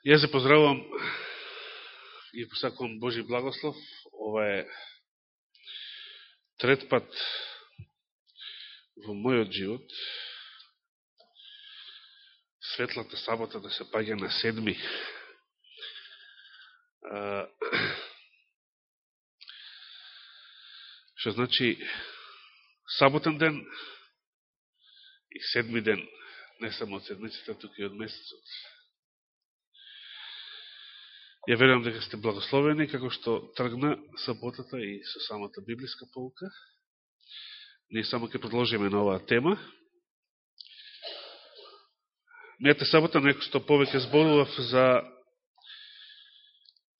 Јас се поздравувам и посакувам Божи благослов. Ова е трет пат во мојот живот. Светлата сабота да се паѓа на седми. Што значи саботен ден и седми ден, не само од седмицата, туку и од месецот. Ја верувам дека сте благословени, како што тргна саботата и со самата библиска полка. Ние само ќе продолжиме на оваа тема. Мејата сабота некој што повеќе зборував за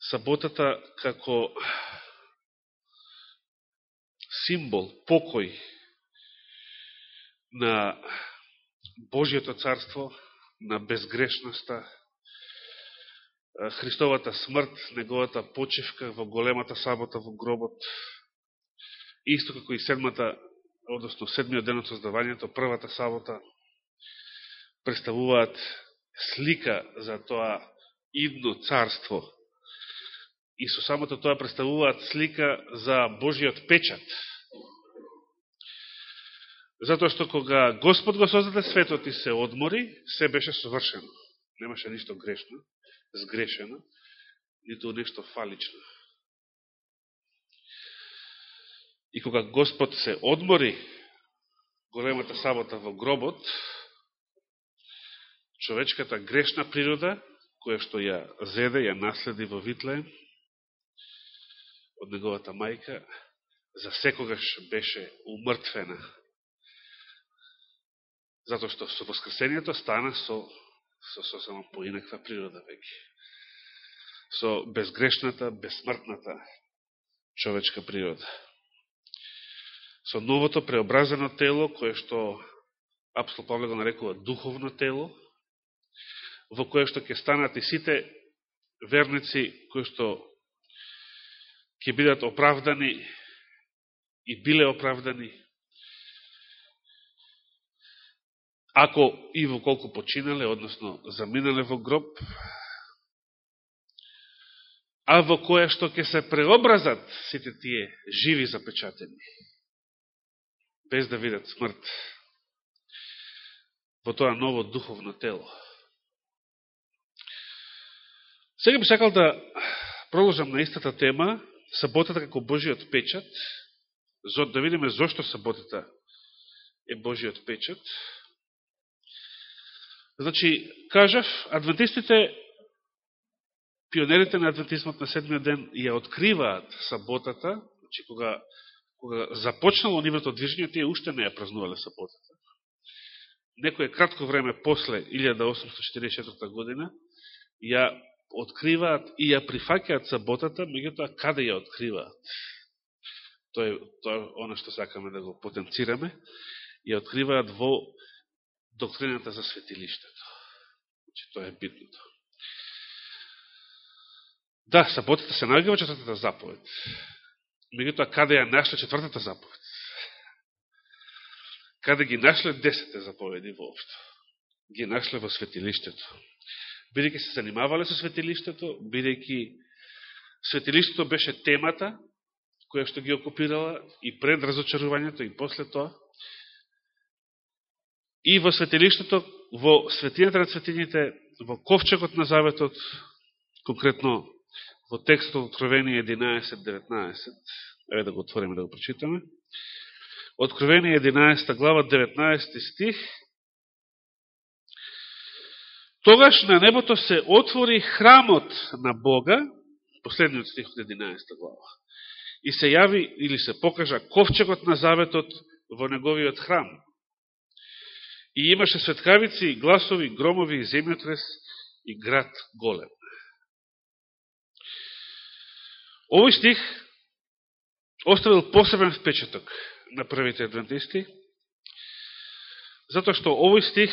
саботата како символ, покој на Божијото царство, на безгрешноста, Христовата смрт, неговата почивка во големата сабота во гробот, исто како и седмата, односно седмиот ден од создавањето, првата сабота, представуваат слика за тоа идно царство. И со самото тоа представуваат слика за Божиот печат. Затоа што кога Господ го создаде светот и се одмори, се беше совршено. Немаше ништо грешно сгрешено, нито нешто фалично. И кога Господ се одмори големата сабота во гробот, човечката грешна природа, која што ја зеде, ја наследи во Витлеем, од неговата мајка, за секогаш беше умртвена. Затоа што со воскресението стана со со сосема поинаква природа веќе. Со безгрешната, безсмртната човечка природа. Со новото преобразено тело, кое што апостол Павле го нарекува духовно тело, во кое што ќе станат и сите верници кои што ќе бидат оправдани и биле оправдани ако и во колку починале, односно заминале во гроб, а во која што ќе се преобразат сите тие живи запечатени, без да видат смрт, во тоа ново духовно тело. Сега би сакал да продолжам на истата тема, саботата како Божиот печат, за да видиме зошто саботата е Божиот печат, Значи, кажав, адвентистите, пионерите на адвентизмот на седмиот ден ја откриваат саботата, значи кога, кога започнало нивото движење, тие уште не ја празнувале саботата. Некоје кратко време после 1844 година ја откриваат и ја прифакеат саботата, меѓутоа каде ја откриваат? Тоа е, тоа е оно што сакаме да го потенцираме. Ја откриваат во доктрината за светилиштето. Значи, тоа е битното. Да, саботата се наоѓа во четвртата заповед. Меѓутоа, каде ја нашле четвртата заповед? Каде ги нашле десете заповеди воопшто? Ги нашле во светилиштето. Бидејќи се занимавале со светилиштето, бидејќи светилиштето беше темата која што ги окупирала и пред разочарувањето и после тоа, и во светилиштето, во светијата на светињите, во ковчегот на заветот, конкретно во текстот Откровение 11.19, еве да го отвориме да го прочитаме, Откровение 11 глава 19 стих, Тогаш на небото се отвори храмот на Бога, последниот стих од 11 глава, и се јави или се покажа ковчегот на заветот во неговиот храм. И имаше светкавици, гласови, громови, и земјотрес и град голем. Овој стих оставил посебен впечаток на првите адвентисти, затоа што овој стих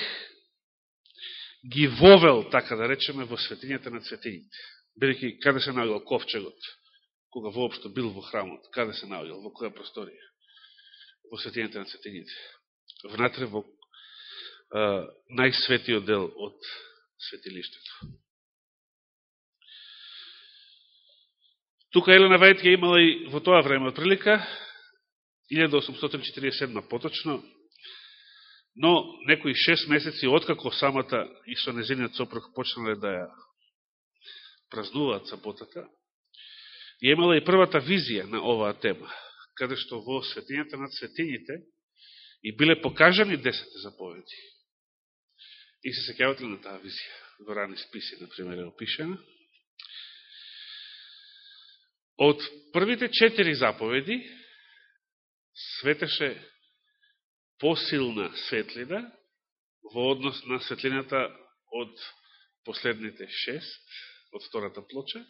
ги вовел, така да речеме, во светињата на светињите. Бидеќи, каде се наоѓал ковчегот, кога воопшто бил во храмот, каде се наоѓал, во која просторија? Во светињата на светињите. Внатре во најсветиот дел од светилиштето. Тука Елена Вајт ја имала и во тоа време прилика, 1847 поточно, но некои шест месеци откако самата и со незиниот сопруг почнале да ја празнуваат саботата, ја имала и првата визија на оваа тема, каде што во светињата над светињите и биле покажани 10 заповеди. И се секјавате на таа визија? Во рани списи, например, е опишена. Од првите четири заповеди светеше посилна светлина во однос на светлината од последните шест, од втората плоча.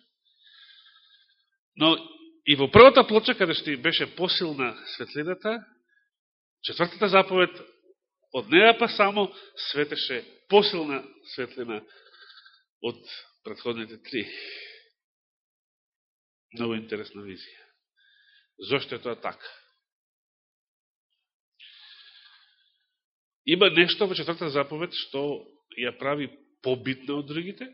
Но и во првата плоча, каде што беше посилна светлината, четвртата заповед, од неја па само светеше посилна светлина од предходните три. Много интересна визија. Зошто е тоа така? Има нешто во четвртата заповед што ја прави побитна од другите?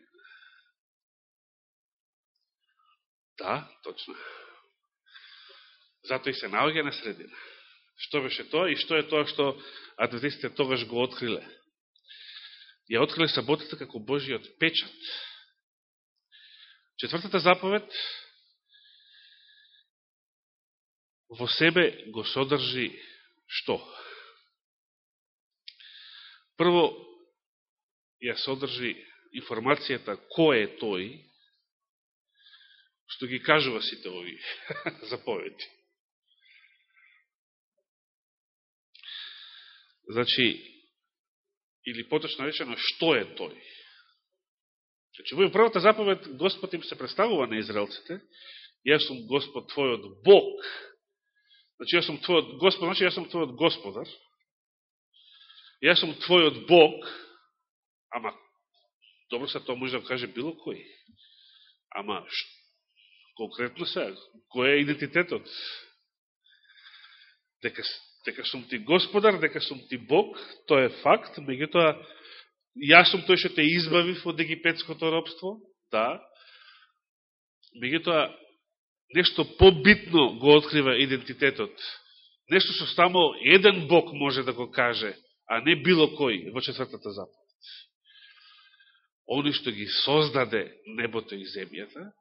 Да, точно. Зато и се наоѓа на средина. Што беше тоа и што е тоа што адвентистите тогаш го откриле? Ја откриле саботата како Божиот печат. Четвртата заповед во себе го содржи што? Прво, ја содржи информацијата кој е тој, што ги кажува сите ови заповеди. Значи, или поточно речено, што е тој? Значи, во првата заповед Господ им се представува на израелците, јас сум Господ твојот Бог, Значи, јас сум твојот Господ, значи јас сум твојот Господар. Јас сум твојот Бог, ама, добро се тоа може да каже било кој. Ама, конкретно се, кој е идентитетот? Дека, дека сум ти Господар, дека сум ти Бог, тоа е факт, меѓутоа, јас сум тој што те избавив од египетското робство, да, меѓутоа, нешто побитно го открива идентитетот. Нешто што само еден Бог може да го каже, а не било кој во четвртата заповед. Они што ги создаде небото и земјата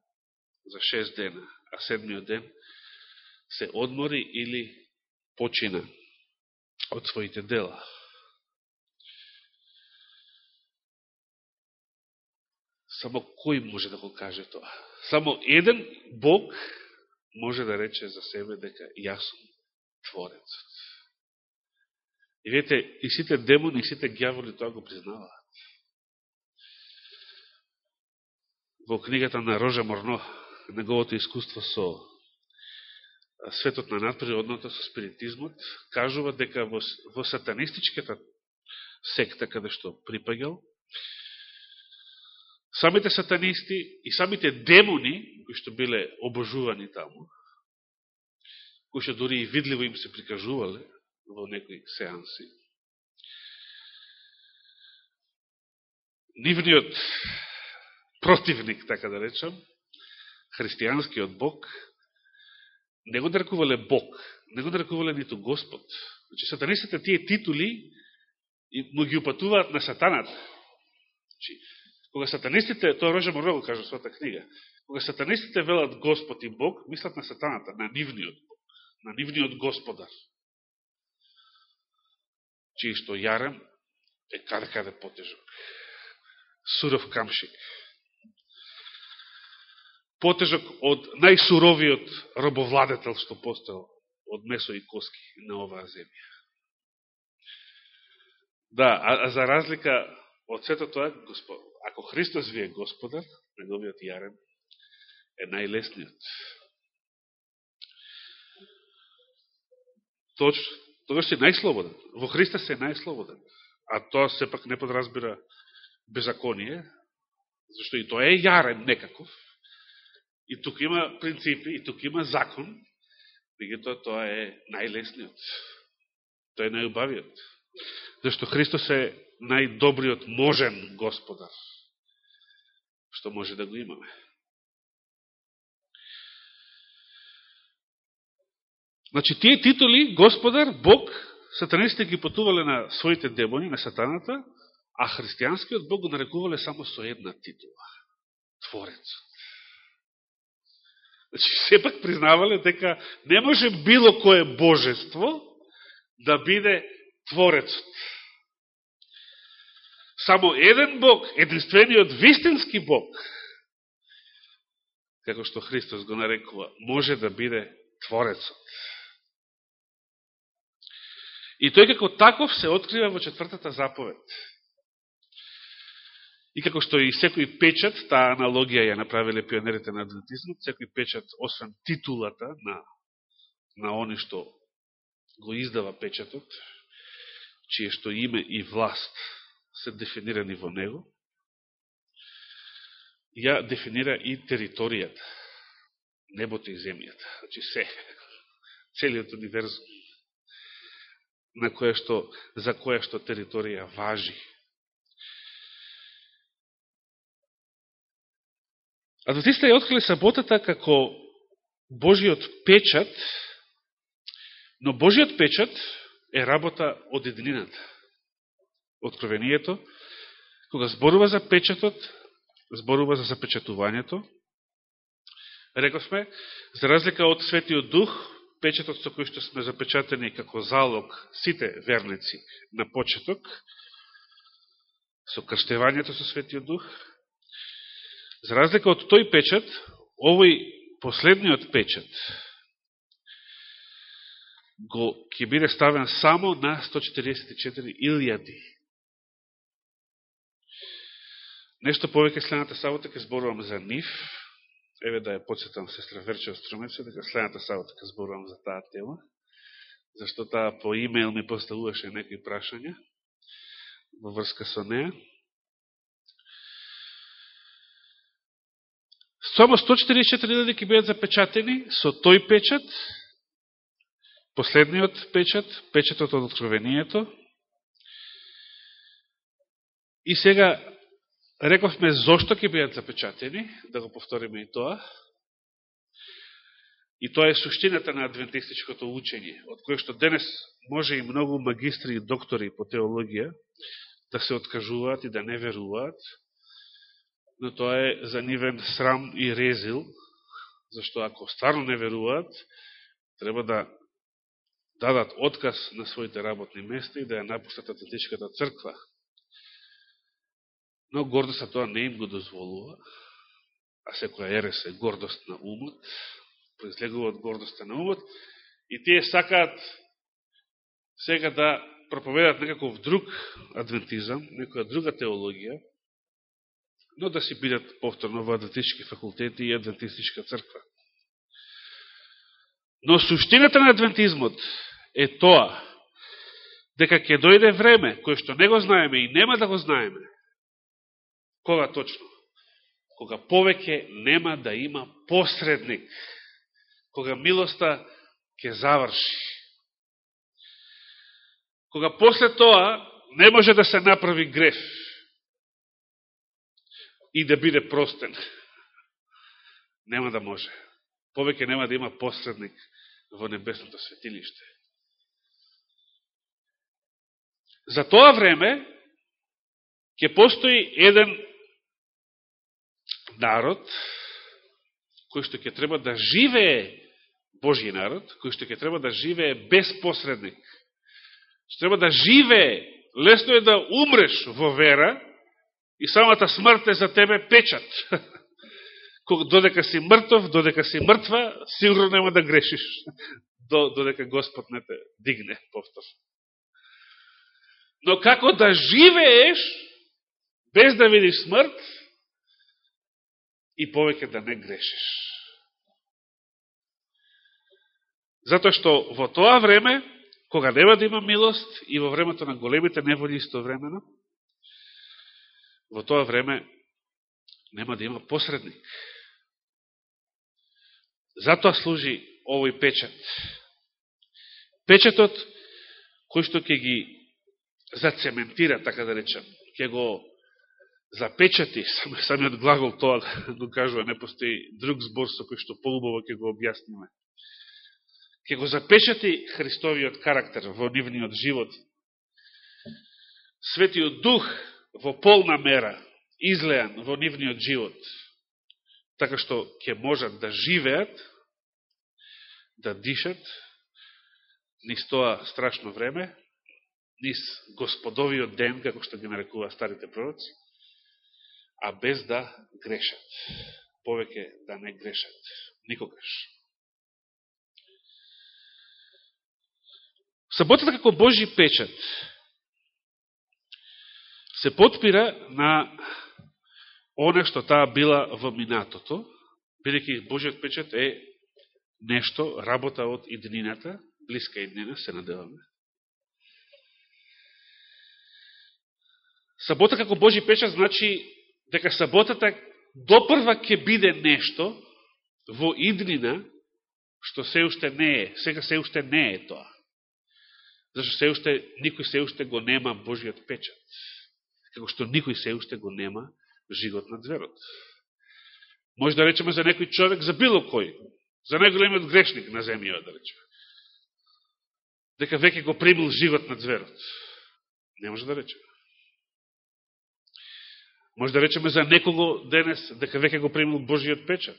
за шест дена, а седмиот ден се одмори или почина од своите дела. Само кој може да го каже тоа? Само еден Бог може да рече за себе дека јас сум Творецот. И вете, и сите демони, и сите гјаволи тоа го признаваат. Во книгата на Рожа Морно, неговото искуство со светот на надприродното, со спиритизмот, кажува дека во, во сатанистичката секта каде што припагал, самите сатанисти и самите демони, кои што биле обожувани таму, кои што дори и видливо им се прикажувале во некои сеанси, нивниот противник, така да речам, христијанскиот Бог, не го нарекувале Бог, не го нарекувале нито Господ. Значи, сатанистите тие титули му ги упатуваат на сатаната. Значи, Кога сатанистите, тоа Рожа Моро го кажа својата книга, кога сатанистите велат Господ и Бог, мислат на сатаната, на нивниот Бог, на нивниот Господар. Чиј што јарем е каде-каде потежок. Суров камшик. Потежок од најсуровиот робовладетел што постоел од месо и коски на оваа земја. Да, а, а за разлика од сето тоа, Господ, ако Христос ви е Господар, неговиот јарен е најлесниот. Точно. Тогаш е најслободен. Во Христа се најслободен. А тоа сепак не подразбира беззаконие, зашто и тоа е јарен некаков. И тук има принципи, и тук има закон, меѓутоа тоа е најлесниот. Тоа е најубавиот. Зашто Христос е најдобриот можен господар што може да го имаме. Значи, тие титули, Господар, Бог, сатанистите ги потувале на своите демони, на сатаната, а христијанскиот Бог го нарекувале само со една титула. Творецот. Значи, сепак признавале дека не може било кое божество да биде Творецот. Само еден Бог, единствениот вистински Бог, како што Христос го нарекува, може да биде Творецот. И тој како таков се открива во четвртата заповед. И како што и секој печат, таа аналогија ја направиле пионерите на адвентизмот, секој печат, освен титулата на, на они што го издава печатот, чие што име и власт се дефинирани во него, ја дефинира и територијата, небото и земјата, значи се, целиот универзум, на која што, за која што територија важи. Адвентистите ја открили саботата како Божиот печат, но Божиот печат е работа од единината. Откровението, кога зборува за печатот, зборува за запечатувањето. Рековме, за разлика од Светиот Дух, печатот со кој што сме запечатени како залог сите верници на почеток, со крштевањето со Светиот Дух, За разлика од тој печат, овој последниот печат го ќе биде ставен само на 144 илјади. Нешто повеќе следната сабота ќе зборувам за нив. Еве да ја подсетам сестра Верче Струмеце, дека следната сабота ќе зборувам за таа тема, зашто таа по имейл ми поставуваше некои прашања во врска со неа. Само 144.000 ќе бидат запечатени со тој печат, последниот печат, печатот од откровението. И сега рековме зошто ќе бидат запечатени, да го повториме и тоа. И тоа е суштината на адвентистичкото учење, од кое што денес може и многу магистри и доктори по теологија да се откажуваат и да не веруваат, но тоа е за нивен срам и резил, зашто ако стварно не веруваат, треба да дадат отказ на своите работни места и да ја напуштат Атлетичката црква. Но гордоста тоа не им го дозволува, а секоја ерес е гордост на умот, произлегува од гордоста на умот, и тие сакаат сега да проповедат некаков друг адвентизам, некоја друга теологија, но да си бидат повторно во адвентистички факултети и адвентистичка црква. Но суштината на адвентизмот е тоа, дека ќе дојде време, кое што не го знаеме и нема да го знаеме, кога точно? Кога повеќе нема да има посредник, кога милоста ќе заврши. Кога после тоа не може да се направи греф, и да биде простен. Нема да може. Повеќе нема да има посредник во небесното светилиште. За тоа време ќе постои еден народ кој што ќе треба да живее Божи народ, кој што ќе треба да живее без посредник. Што треба да живее, лесно е да умреш во вера, И самата смрт е за тебе печат. Додека си мртов, додека си мртва, сигурно нема да грешиш. Додека Господ не те дигне повтор. Но како да живееш без да видиш смрт и повеќе да не грешиш. Затоа што во тоа време, кога нема да има милост и во времето на големите неволи истовремено, во тоа време нема да има посредник. Затоа служи овој печат. Печатот кој што ќе ги зацементира, така да речем, ќе го запечати, самиот глагол тоа го кажува, не постои друг збор со кој што поубаво ќе го објасниме. ќе го запечати Христовиот карактер во нивниот живот. Светиот Дух во полна мера излеан во нивниот живот, така што ќе можат да живеат, да дишат, низ тоа страшно време, низ господовиот ден, како што ги нарекува старите пророци, а без да грешат. Повеќе да не грешат. Никогаш. Саботата како Божи печат се подпира на оне што таа била во минатото, бидеќи Божиот печат е нешто, работа од иднината, блиска иднина, се надеваме. Сабота како Божи печат значи дека саботата допрва ќе биде нешто во иднина што се уште не е, сега се уште не е тоа. Зашто се уште, никој се уште го нема Божиот печат. Како што никој се уште го нема живот на зверот. Може да речеме за некој човек, за било кој, за најголемиот грешник на земјава, да речеме. Дека веќе го примил живот на зверот. Не може да речеме. Може да речеме за некого денес дека веќе го примил Божиот печат.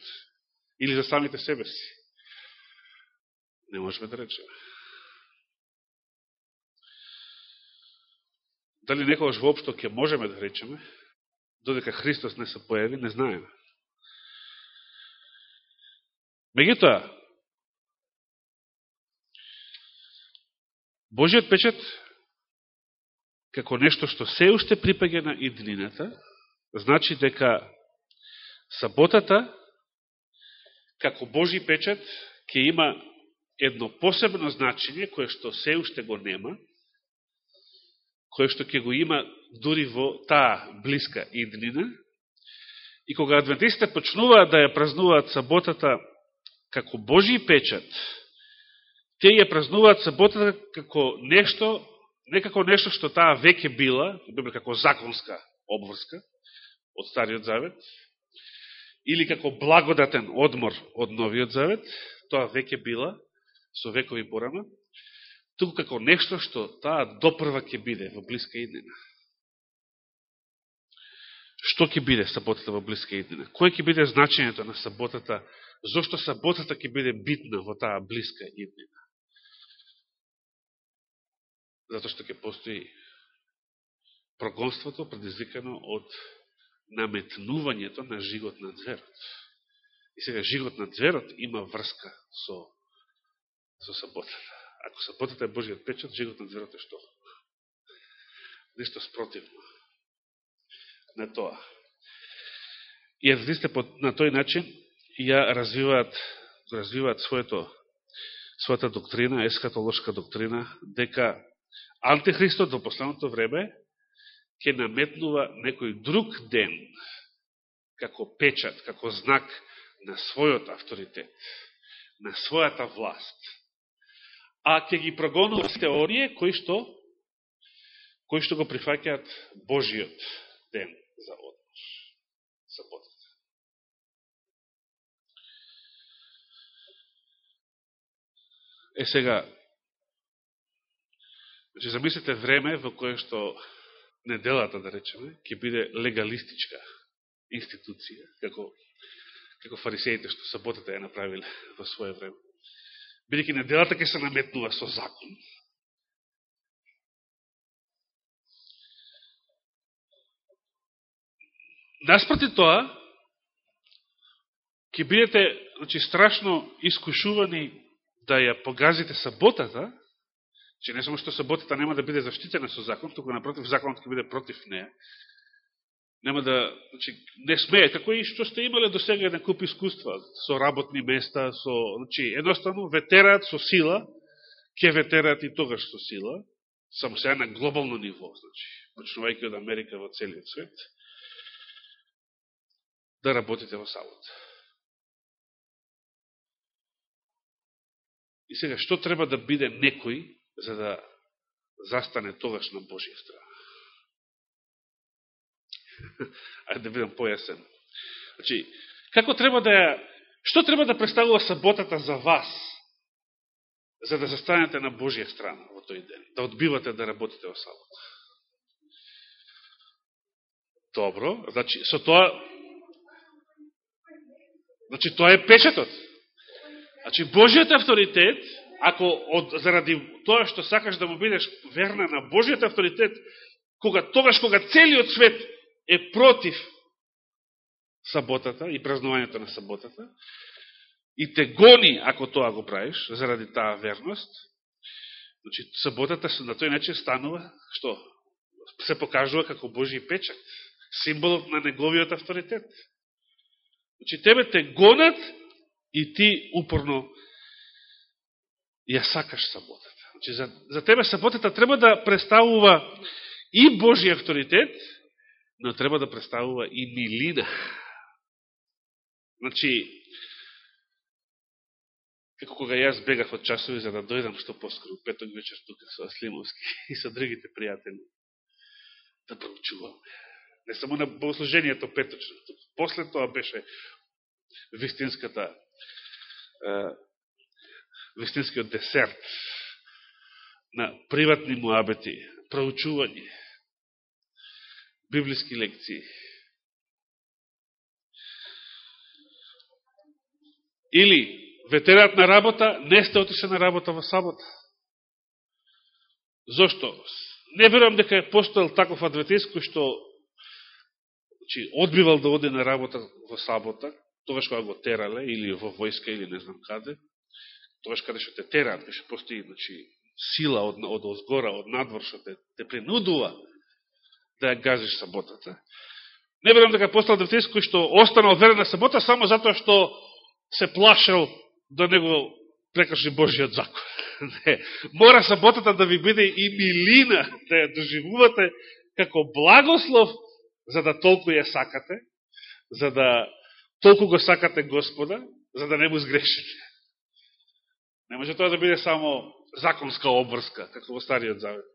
Или за самите себе си. Не можеме да речеме. Дали некогаш воопшто ќе можеме да речеме, додека Христос не се појави, не знаеме. Меѓутоа, Божиот печат, како нешто што се уште припаѓа на иднината, значи дека саботата, како Божи печат, ќе има едно посебно значење, кое што се уште го нема, кое што ќе го има дури во таа блиска иднина, и кога адвентистите почнуваат да ја празнуваат саботата како Божи печат, те ја празнуваат саботата како нешто, не како нешто што таа веќе била, како законска обврска, од Стариот Завет, или како благодатен одмор од Новиот Завет, тоа веќе била со векови порано, туку како нешто што таа допрва ќе биде во блиска иднина. Што ќе биде саботата во блиска иднина? Кој ќе биде значењето на саботата? Зошто саботата ќе биде битна во таа блиска иднина? Зато што ќе постои прогонството предизвикано од наметнувањето на жигот на зверот. И сега жигот на зверот има врска со, со саботата. Ако саботата е Божиот печат, жегот на зверот е што? Нешто спротивно на тоа. И адвентистите на тој начин ја развиваат, развиваат своето, својата доктрина, ескатолошка доктрина, дека антихристот во последното време ќе наметнува некој друг ден како печат, како знак на својот авторитет, на својата власт. А ќе ги прогонува теорije кои што кои што го прифаќаат Божиот ден за одмор, саботата. Е сега, значи замислите време во кое што неделата, да речеме, ќе биде легалистичка институција, како, како фарисеите што саботата ја направиле во своје време. Бидеќи неделата ќе се наметнува со закон. Наспроти тоа, ќе бидете значи, страшно искушувани да ја погазите саботата, Че не само што саботата нема да биде заштитена со закон, туку напротив, законот ќе биде против неја. Нема да, значи, не смее, како и што сте имале до сега на куп искуства, со работни места, со, значи, едноставно, ветерат со сила, ќе ветерат и тогаш со сила, само сега на глобално ниво, значи, почнувајќи од Америка во целиот свет, да работите во савот. И сега, што треба да биде некој за да застане тогаш на Божија страна. Ајде да бидам појасен. Значи, како треба да ја, што треба да представува саботата за вас? за да застанете на Божија страна во тој ден, да одбивате да работите во сабота. Добро, значи, со тоа, значи, тоа е печетот. Значи, Божијот авторитет, ако од, заради тоа што сакаш да му бидеш верна на Божијот авторитет, кога тогаш кога целиот свет е против саботата и празнувањето на саботата, и те гони ако тоа го правиш, заради таа верност, значи саботата на тој начин станува, што? Се покажува како Божи печат, символот на неговиот авторитет. Значи тебе те гонат и ти упорно ја сакаш саботата. Значи за, за тебе саботата треба да представува и Божи авторитет, но треба да представува и милина. Значи, како кога јас бегав од часови за да дојдам што поскоро петок вечер тука со Аслимовски и со другите пријатели да проучувам. Не само на богослужението петочно, после тоа беше вистинската вистинскиот десерт на приватни муабети, проучување, библиски лекции. Или ветерат на работа, не сте отише на работа во сабота. Зошто? Не верувам дека е постоел таков адветист кој што значи, одбивал да оди на работа во сабота, тогаш кога го терале, или во војска, или не знам каде, тогаш каде што те терат, каде што постои значи, сила од, од озгора, од надвор, што те, те принудува да ја газиш саботата. Не верувам дека постал адвентист кој што останал верен на сабота само затоа што се плашел да не го прекаши Божиот закон. Не. Мора саботата да ви биде и милина, да ја доживувате како благослов, за да толку ја сакате, за да толку го сакате Господа, за да не му сгрешите. Не може тоа да биде само законска обврска, како во Стариот Завет.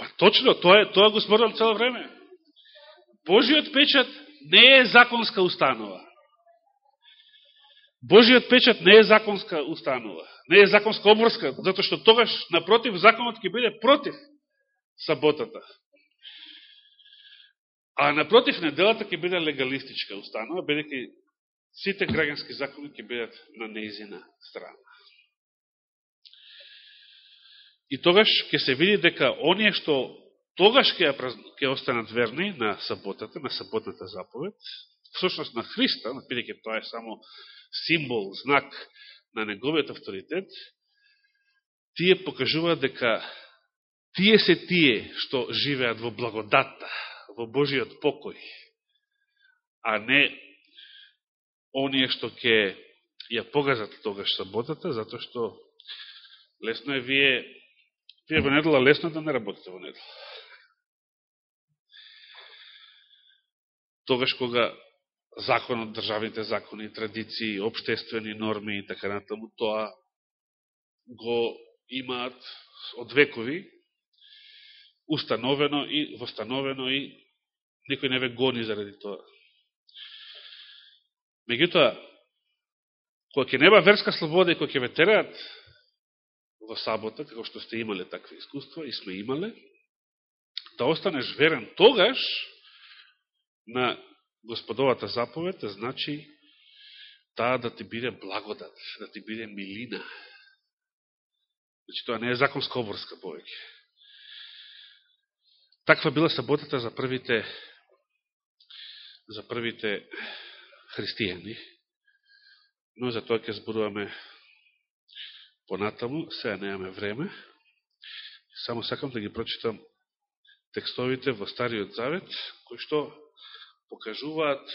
Па точно, тоа, е, тоа го спорам цело време. Божиот печат не е законска установа. Божиот печат не е законска установа, не е законска обврска, затоа што тогаш, напротив, законот ќе биде против саботата. А напротив, неделата ќе биде легалистичка установа, бидеќи сите граѓански закони ќе бидат на неизина страна. И тогаш ќе се види дека оние што тогаш ќе, ќе останат верни на саботата, на саботната заповед, всушност на Христа, бидеќи тоа е само символ, знак на неговиот авторитет, тие покажуваат дека тие се тие што живеат во благодатта, во Божиот покој, а не оние што ќе ја погазат тогаш саботата, затоа што лесно е вие, вие во недела лесно да не работите во недела. Тогаш кога законот, државните закони, традиции, обштествени норми и така натаму, тоа го имаат од векови установено и востановено и никој не ве гони заради тоа. Меѓутоа, кога ќе нема верска слобода и кога ќе ве тераат во сабота, како што сте имале такви искуства и сме имале, да останеш верен тогаш на Господовата заповед значи таа да ти биде благодат, да ти биде милина. Значи тоа не е законска обврска повеќе. Таква била саботата за првите за првите христијани. Но за тоа ќе зборуваме понатаму, сега немаме време. Само сакам да ги прочитам текстовите во Стариот Завет, кои што покажуваат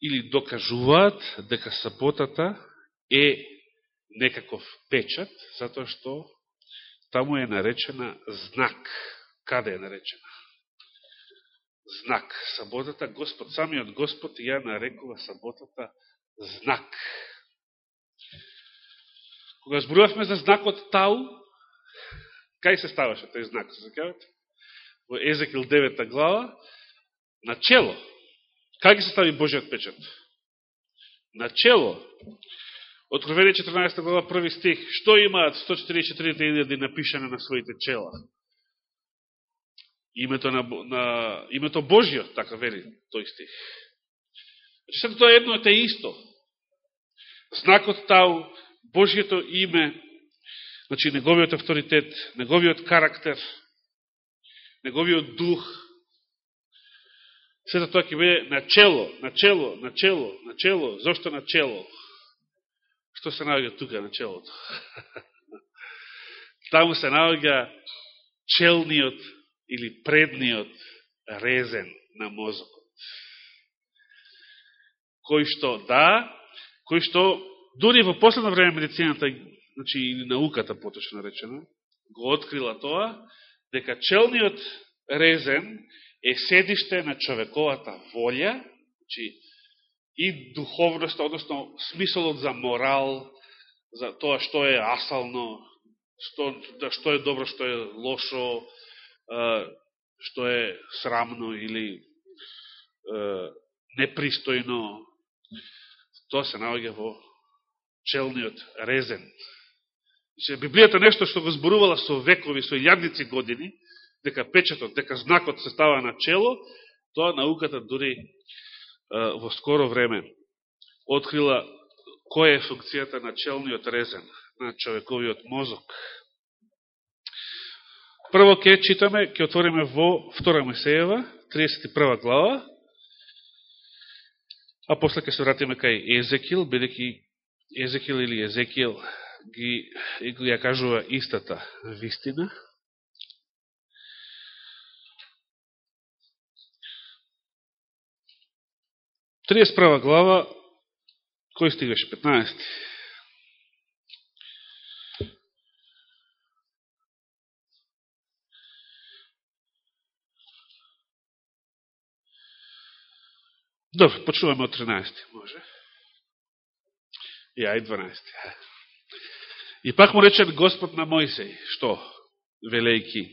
или докажуваат дека саботата е некаков печат, затоа што таму е наречена знак. Каде е наречена? Знак. Саботата, Господ, самиот Господ ја нарекува саботата знак. Кога зборувавме за знакот Тау, кај се ставаше тој знак, се закавате? Во Езекил 9 глава, на чело. Кај ги се стави Божиот печат? На чело. Откровение 14 глава, први стих. Што имаат 144.000 напишане на своите чела? Името на, на името Божио, така вели тој стих. Значи, сето тоа едно е исто. Знакот тау, Божијето име, значи неговиот авторитет, неговиот карактер, неговиот дух, сето тоа ќе биде начело, начело, начело, начело. Зошто начело? Што се наоѓа тука на челото? Таму се наоѓа челниот или предниот резен на мозокот. Кој што да, кој што дури во последно време медицината, значи и науката поточно речено, го открила тоа, дека челниот резен е седиште на човековата волја, значи и духовноста, односно смисолот за морал, за тоа што е асално, што, да, што е добро, што е лошо, што е срамно или непристојно, тоа се наоѓа во челниот резен. Библијата нешто што го зборувала со векови, со јадници години, дека печатот, дека знакот се става на чело, тоа науката дури во скоро време открила која е функцијата на челниот резен на човековиот мозок. Прво ќе читаме, ќе отвориме во 2 Моисеева, 31 глава, а после ќе се вратиме кај Езекил, бидеќи Езекил или Езекил ги, ги ја кажува истата вистина. 31 глава, кој стигаше? 15. Добро, почуваме од 13, може. И ај 12. И пак му рече Господ на Моисеј, што? Велејки.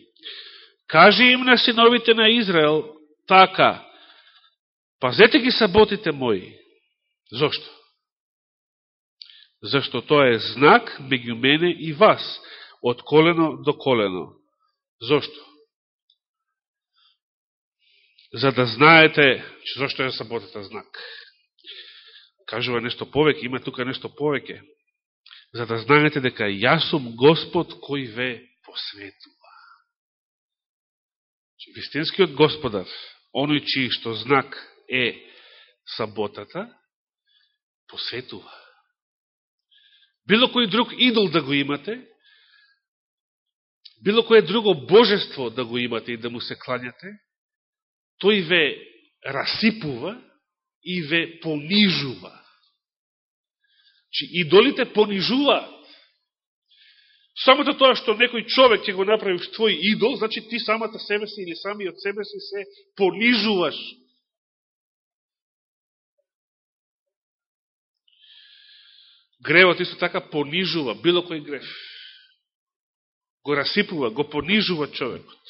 Кажи им на синовите на Израел, така, Пазете ги саботите мои. Зошто? Зашто тоа е знак меѓу мене и вас, од колено до колено. Зошто? За да знаете, че зашто е саботата знак. Кажува нешто повеќе, има тука нешто повеќе. За да знаете дека јас сум Господ кој ве посветува. Вистинскиот Господар, оној чиј што знак е саботата, посветува. Било кој друг идол да го имате, било кое друго божество да го имате и да му се кланяте, тој ве расипува и ве понижува. Значи, Чи идолите понижуваат. Самото тоа што некој човек ќе го направи твој идол, значи ти самата себе си или сами од себе си се понижуваш Гревот исто така понижува било кој грев. Го расипува, го понижува човекот.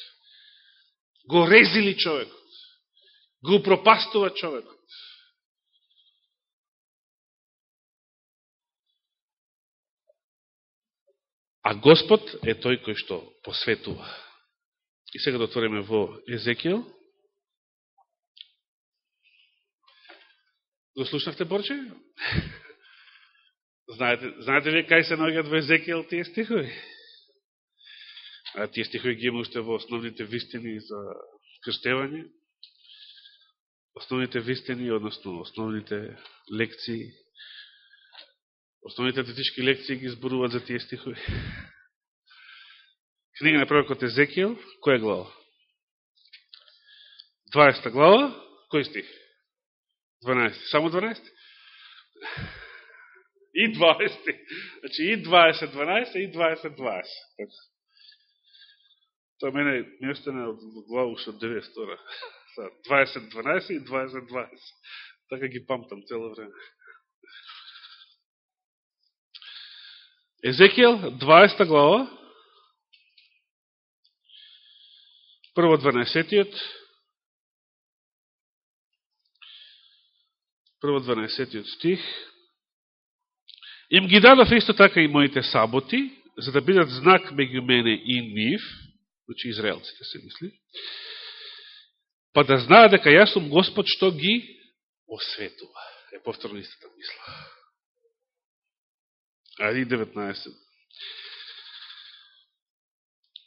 Го резили човекот. Го пропастува човекот. А Господ е тој кој што посветува. И сега да отвориме во Езекијал. Го слушнахте, Борче? Знаете, знаете ли кај се наоѓаат во Езекијал тие стихови? А тие стихови ги има уште во основните вистини за крштевање. Основните вистини, односно основните лекции, основните тетички лекции ги зборуваат за тие стихови. Книга на пророкот Езекијал, која глава? 20 глава, кој стих? 12. Само 12? И 20. Значи и 20, 12 и 20, 20. Така. Тоа мене ми остане од глава уште 9 стора. 20, 12 и 20, 20. Така ги памтам цело време. Езекијел, 20 глава, прво 12-тиот, прво 12-тиот стих, Им ги дадов исто така и моите саботи, за да бидат знак меѓу мене и нив, значи израелците се мисли, па да знаат дека јас сум Господ што ги осветува. Е повторно истата мисла. Ади 19.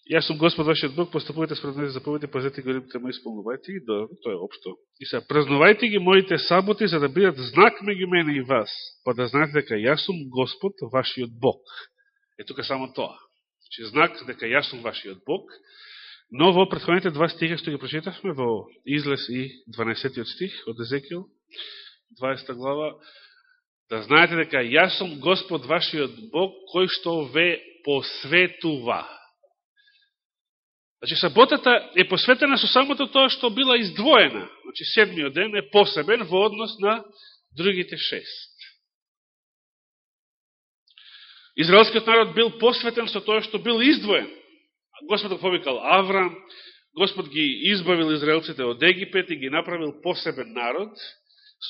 Јас сум Господ вашиот Бог, постапувате според мене заповеди, пазете го рибите мои, исполнувајте ги, да, тоа е општо. И се празнувајте ги моите саботи, за да бидат знак меѓу мене и вас, па да знаете дека јас сум Господ вашиот Бог. Е тука само тоа. Значи, знак дека јас сум вашиот Бог, но во предходните два стиха што ги прочитавме, во Излез и 12 стих од Езекил, 20 глава, да знаете дека јас сум Господ вашиот Бог, кој што ве посветува Значи, саботата е посветена со самото тоа што била издвоена. Значи, седмиот ден е посебен во однос на другите шест. Израелскиот народ бил посветен со тоа што бил издвоен. Господ го повикал Аврам, Господ ги избавил израелците од Египет и ги направил посебен народ,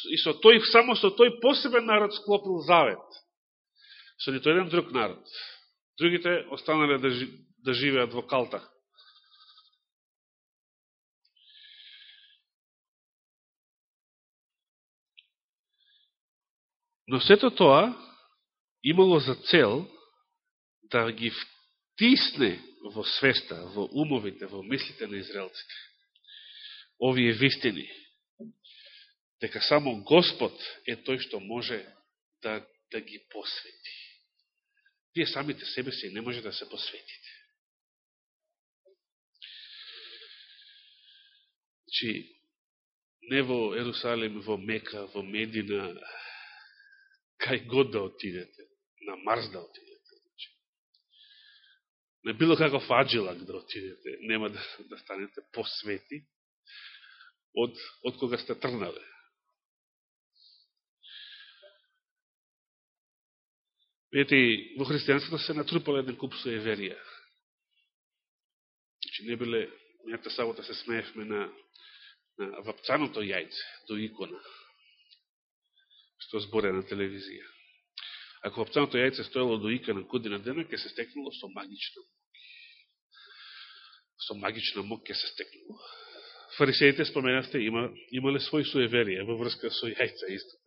и со тој, само со тој посебен народ склопил завет. Со нито еден друг народ. Другите останале да, да живеат во Калта. Но сето тоа имало за цел да ги втисне во свеста, во умовите, во мислите на израелците. Овие вистини. Дека само Господ е тој што може да, да ги посвети. Вие самите себе си не може да се посветите. Значи, не во Ерусалим, во Мека, во Медина, кај год да отидете, на Марс да отидете. Значи. Не било каков аджилак да отидете, нема да, да станете посвети од, од кога сте трнале. Видите, во христијанството се натрупал еден куп суеверија. Значи, не биле, мејата сабота да се смеевме на, на вапцаното јајце, до икона што зборе на телевизија. Ако вапцаното јајце стоело до икона, година дена, ќе се стекнуло, со магична мок. Со магична мок ќе се стекнуло. Фарисеите, споменавте, има, имале свој суеверија во врска со јајца исто.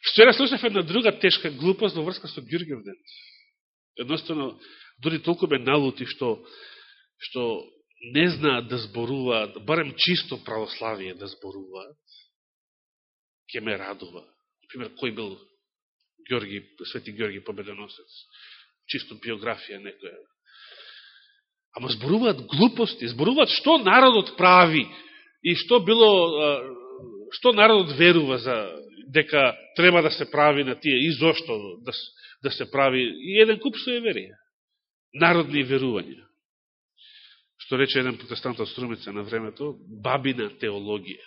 Вчера слушав една друга тешка глупост во врска со Гюргев ден. Едноставно, дори толку ме налути што, што не знаат да зборуваат, барем чисто православие да зборуваат, ќе ме радува. Пример, кој бил Георги, Свети Георги Победоносец? Чисто биографија некоја. Ама зборуваат глупости, зборуваат што народот прави и што било, што народот верува за дека треба да се прави на тие и зошто да, да се прави и еден куп суеверија. Народни верувања. Што рече еден протестант од Струмица на времето, бабина теологија.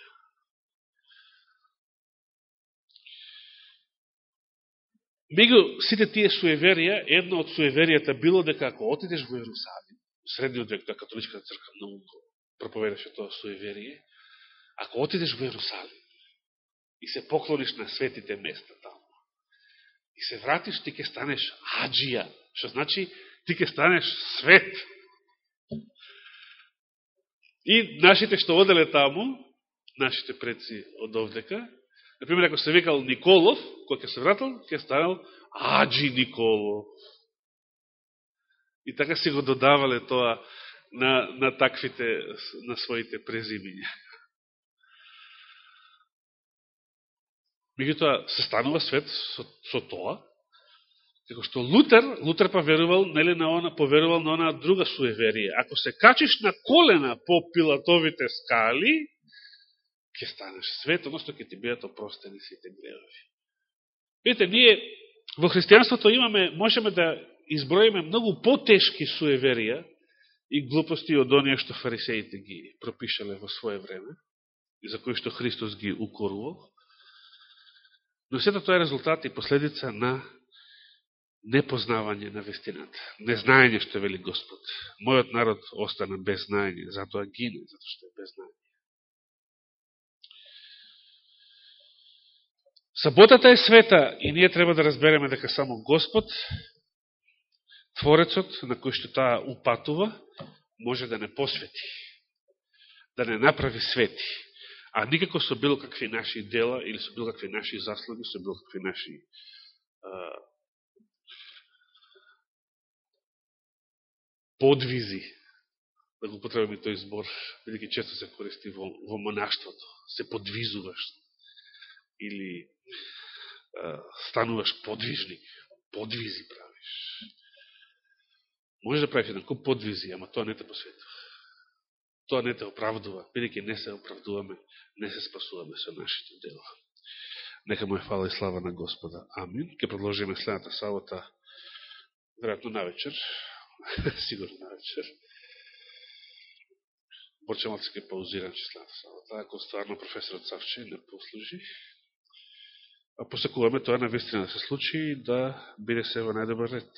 Мегу сите тие суеверија, едно од суеверијата било дека ако отидеш во Јерусалим, средниот век, католичката црква многу проповедаше тоа суеверие, ако отидеш во Јерусалим, и се поклониш на светите места таму, и се вратиш, ти ќе станеш аджија, што значи ти ќе станеш свет. И нашите што оделе таму, нашите предци од овдека, Например, ако се викал Николов, кој ќе се вратил, ќе станал Аджи Николов. И така си го додавале тоа на, на таквите, на своите презимиња. Меѓутоа, се станува свет со, со тоа, како што Лутер, Лутер па верувал, нели на она, поверувал на она друга суеверија. Ако се качиш на колена по пилатовите скали, ќе станеш свет, односто ќе ти бидат опростени сите гревови. Видите, ние во христијанството имаме, можеме да изброиме многу потешки суеверија и глупости од оние што фарисеите ги пропишале во свое време и за кои што Христос ги укорувал. Но сето тоа е резултат и последица на непознавање на вестината. Незнаење што вели Господ. Мојот народ остана без знаење, затоа гине, затоа што е без знаење. Саботата е света и ние треба да разбереме дека само Господ, Творецот на кој што таа упатува, може да не посвети, да не направи свети, а никако со било какви наши дела или со било какви наши заслуги, со било какви наши а, подвизи, да го потребаме тој збор, бидеќи често се користи во, во монаштвото, се подвизуваш или а, стануваш подвижник, подвизи правиш. Може да правиш една куп подвизи, ама тоа не те посветува. Тоа не те оправдува, бидеќи не се оправдуваме, не се спасуваме со нашите дела. Нека му е фала и слава на Господа. Амин. Ке продолжиме следната сабота, вероятно на вечер, сигурно на вечер. Борче ке паузирам че следната сабота, ако стварно професорот Савче не послужи. А посекуваме тоа на вистина да се случи и да биде се во најдобар ред.